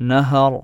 نهر.